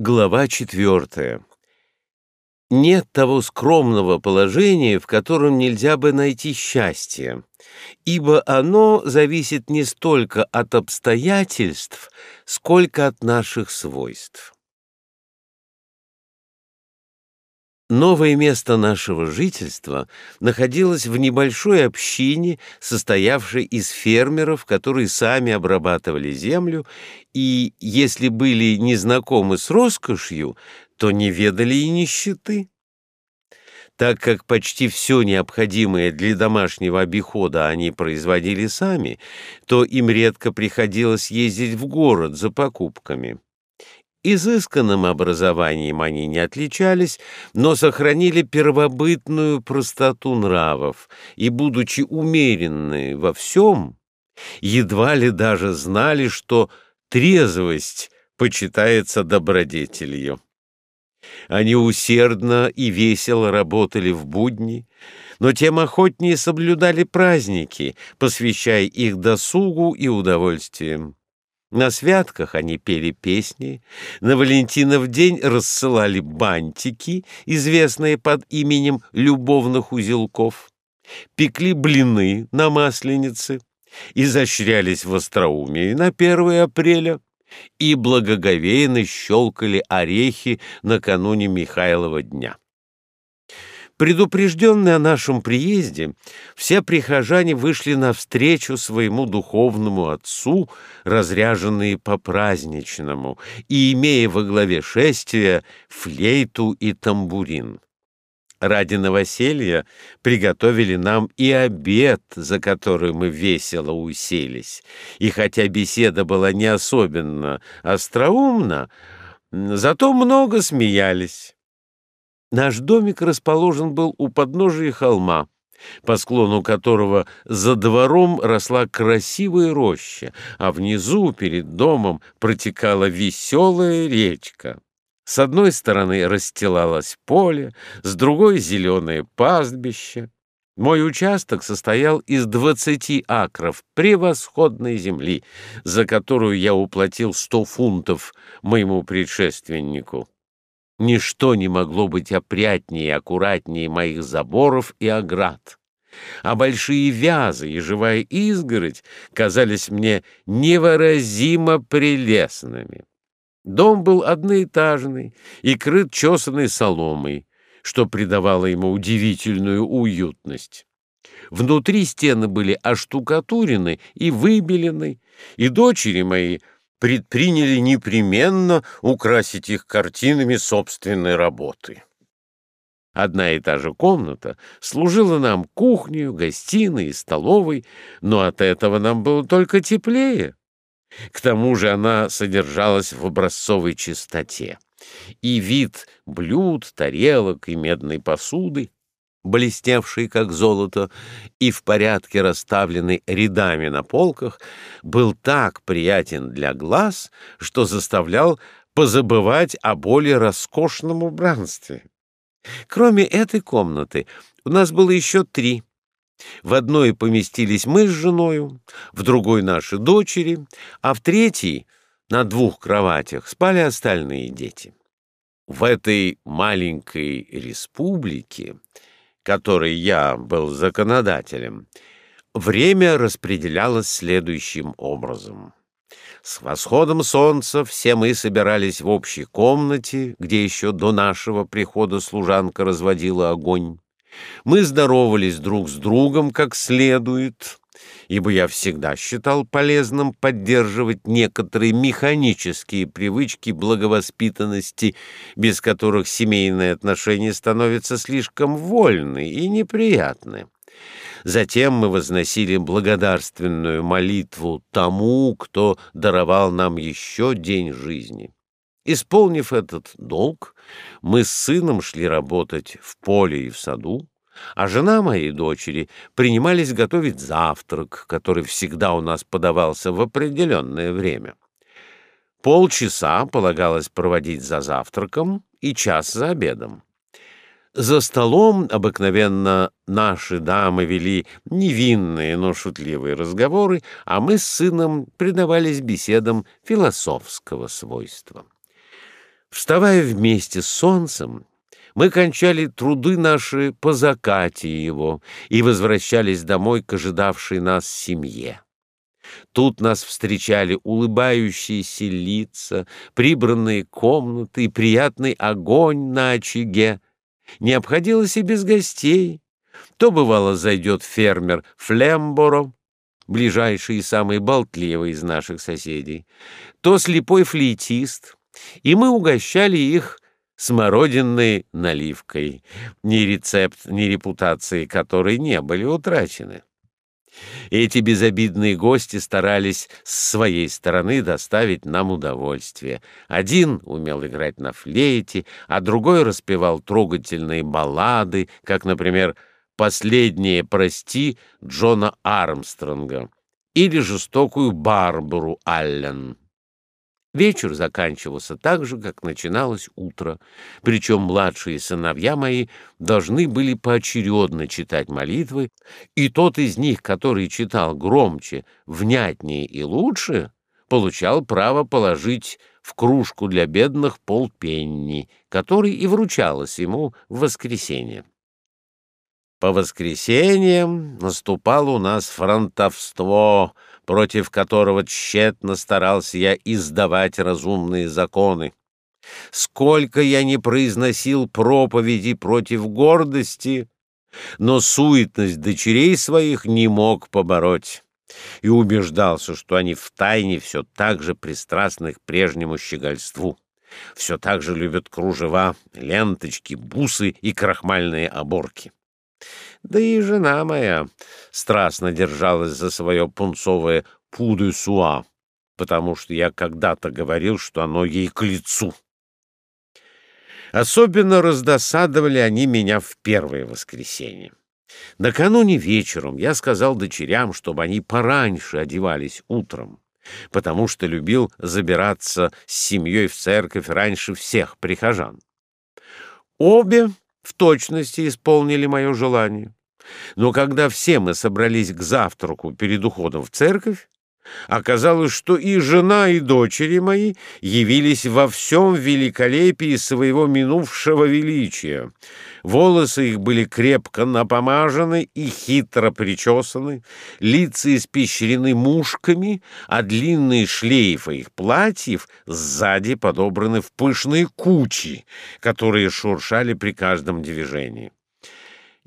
Глава четвертая. Нет того скромного положения, в котором нельзя бы найти счастье, ибо оно зависит не столько от обстоятельств, сколько от наших свойств. Новое место нашего жительства находилось в небольшой общине, состоявшей из фермеров, которые сами обрабатывали землю и, если были незнакомы с роскошью, то не ведали и нищеты. Так как почти все необходимое для домашнего обихода они производили сами, то им редко приходилось ездить в город за покупками. Изысканным образованием они не отличались, но сохранили первобытную простоту нравов и, будучи умеренны во всем, едва ли даже знали, что трезвость почитается добродетелью. Они усердно и весело работали в будни, но тем охотнее соблюдали праздники, посвящая их досугу и удовольствиям. На святках они пели песни, на Валентинов день рассылали бантики, известные под именем любовных узелков, пекли блины на Масленице, изощрялись в остроумии на 1 апреля и благоговейно щелкали орехи накануне Михайлова дня. Предупрежденные о нашем приезде, все прихожане вышли навстречу своему духовному отцу, разряженные по-праздничному, и имея во главе шествия флейту и тамбурин. Ради новоселья приготовили нам и обед, за который мы весело уселись. И хотя беседа была не особенно остроумна, зато много смеялись. Наш домик расположен был у подножия холма, по склону которого за двором росла красивая роща, а внизу перед домом протекала веселая речка. С одной стороны расстилалось поле, с другой — зеленое пастбище. Мой участок состоял из двадцати акров превосходной земли, за которую я уплатил сто фунтов моему предшественнику. Ничто не могло быть опрятнее и аккуратнее моих заборов и оград. А большие вязы и живая изгородь казались мне невыразимо прелестными. Дом был одноэтажный и крыт чесанной соломой, что придавало ему удивительную уютность. Внутри стены были оштукатурены и выбелены, и дочери мои — предприняли непременно украсить их картинами собственной работы. Одна и та же комната служила нам кухней, гостиной и столовой, но от этого нам было только теплее. К тому же она содержалась в образцовой чистоте, и вид блюд, тарелок и медной посуды блестевший как золото и в порядке расставленный рядами на полках, был так приятен для глаз, что заставлял позабывать о более роскошном убранстве. Кроме этой комнаты у нас было еще три. В одной поместились мы с женою, в другой наши дочери, а в третьей на двух кроватях спали остальные дети. В этой маленькой республике которой я был законодателем, время распределялось следующим образом. С восходом солнца все мы собирались в общей комнате, где еще до нашего прихода служанка разводила огонь. Мы здоровались друг с другом как следует, ибо я всегда считал полезным поддерживать некоторые механические привычки благовоспитанности, без которых семейные отношения становятся слишком вольны и неприятны. Затем мы возносили благодарственную молитву тому, кто даровал нам еще день жизни. Исполнив этот долг, мы с сыном шли работать в поле и в саду, а жена моей дочери принимались готовить завтрак, который всегда у нас подавался в определенное время. Полчаса полагалось проводить за завтраком и час за обедом. За столом обыкновенно наши дамы вели невинные, но шутливые разговоры, а мы с сыном предавались беседам философского свойства. Вставая вместе с солнцем, мы кончали труды наши по закате его и возвращались домой к ожидавшей нас семье. Тут нас встречали улыбающиеся лица, прибранные комнаты и приятный огонь на очаге. Не обходилось и без гостей. То, бывало, зайдет фермер Флемборо, ближайший и самый болтливый из наших соседей, то слепой флейтист, и мы угощали их смородинной наливкой, ни рецепт, ни репутации которой не были утрачены. Эти безобидные гости старались с своей стороны доставить нам удовольствие. Один умел играть на флейте, а другой распевал трогательные баллады, как, например, «Последнее прости» Джона Армстронга или «Жестокую Барбару Аллен». Вечер заканчивался так же, как начиналось утро, причем младшие сыновья мои должны были поочередно читать молитвы, и тот из них, который читал громче, внятнее и лучше, получал право положить в кружку для бедных полпенни, который и вручалось ему в воскресенье. По воскресеньям наступало у нас фронтовство — против которого тщетно старался я издавать разумные законы. Сколько я не произносил проповеди против гордости, но суетность дочерей своих не мог побороть и убеждался, что они втайне все так же пристрастны к прежнему щегольству, все так же любят кружева, ленточки, бусы и крахмальные оборки. Да и жена моя страстно держалась за свое пунцовое пуду-суа, потому что я когда-то говорил, что оно ей к лицу. Особенно раздосадовали они меня в первое воскресенье. Накануне вечером я сказал дочерям, чтобы они пораньше одевались утром, потому что любил забираться с семьей в церковь раньше всех прихожан. Обе в точности исполнили мое желание. Но когда все мы собрались к завтраку перед уходом в церковь, Оказалось, что и жена, и дочери мои явились во всем великолепии своего минувшего величия. Волосы их были крепко напомажены и хитро причесаны, лица испещрены мушками, а длинные шлейфы их платьев сзади подобраны в пышные кучи, которые шуршали при каждом движении.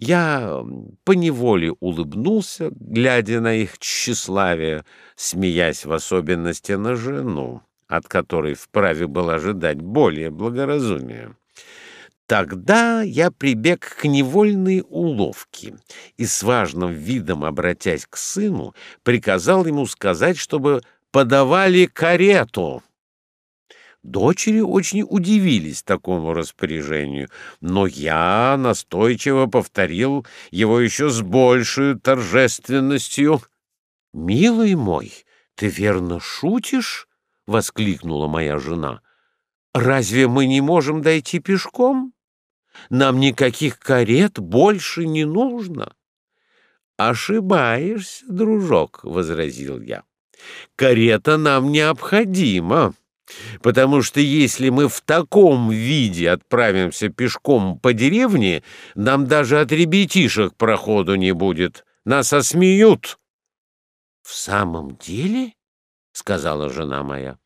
Я поневоле улыбнулся, глядя на их тщеславие, смеясь в особенности на жену, от которой вправе был ожидать более благоразумия. Тогда я прибег к невольной уловке и с важным видом, обратясь к сыну, приказал ему сказать, чтобы подавали карету. Дочери очень удивились такому распоряжению, но я настойчиво повторил его еще с большей торжественностью. — Милый мой, ты верно шутишь? — воскликнула моя жена. — Разве мы не можем дойти пешком? Нам никаких карет больше не нужно. — Ошибаешься, дружок, — возразил я. — Карета нам необходима потому что если мы в таком виде отправимся пешком по деревне, нам даже от ребятишек проходу не будет. Нас осмеют. — В самом деле? — сказала жена моя.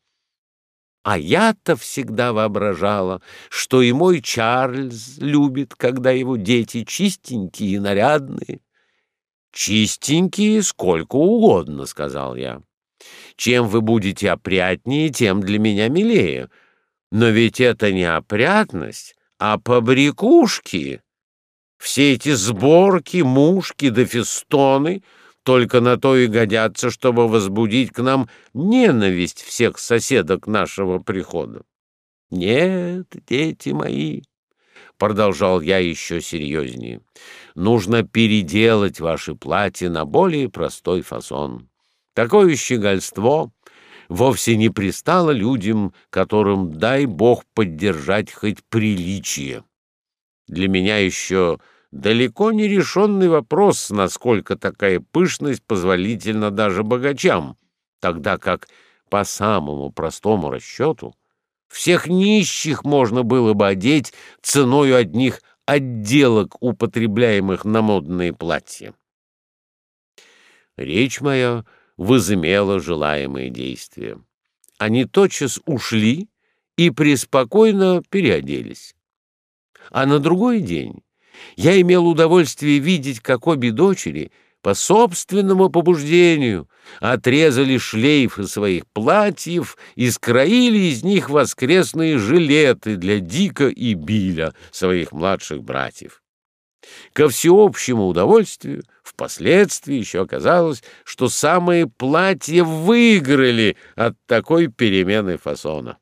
— А я-то всегда воображала, что и мой Чарльз любит, когда его дети чистенькие и нарядные. — Чистенькие сколько угодно, — сказал я. Чем вы будете опрятнее, тем для меня милее. Но ведь это не опрятность, а побрякушки. Все эти сборки, мушки да только на то и годятся, чтобы возбудить к нам ненависть всех соседок нашего прихода. Нет, дети мои, — продолжал я еще серьезнее, — нужно переделать ваши платья на более простой фасон. Такое щегольство вовсе не пристало людям, которым, дай бог, поддержать хоть приличие. Для меня еще далеко не решенный вопрос, насколько такая пышность позволительна даже богачам, тогда как по самому простому расчету всех нищих можно было бы одеть ценою одних отделок, употребляемых на модные платья. Речь моя возымела желаемые действия. Они тотчас ушли и преспокойно переоделись. А на другой день я имел удовольствие видеть, как обе дочери по собственному побуждению отрезали шлейфы своих платьев и скроили из них воскресные жилеты для Дика и Биля, своих младших братьев. Ко всеобщему удовольствию впоследствии еще оказалось, что самые платья выиграли от такой перемены фасона.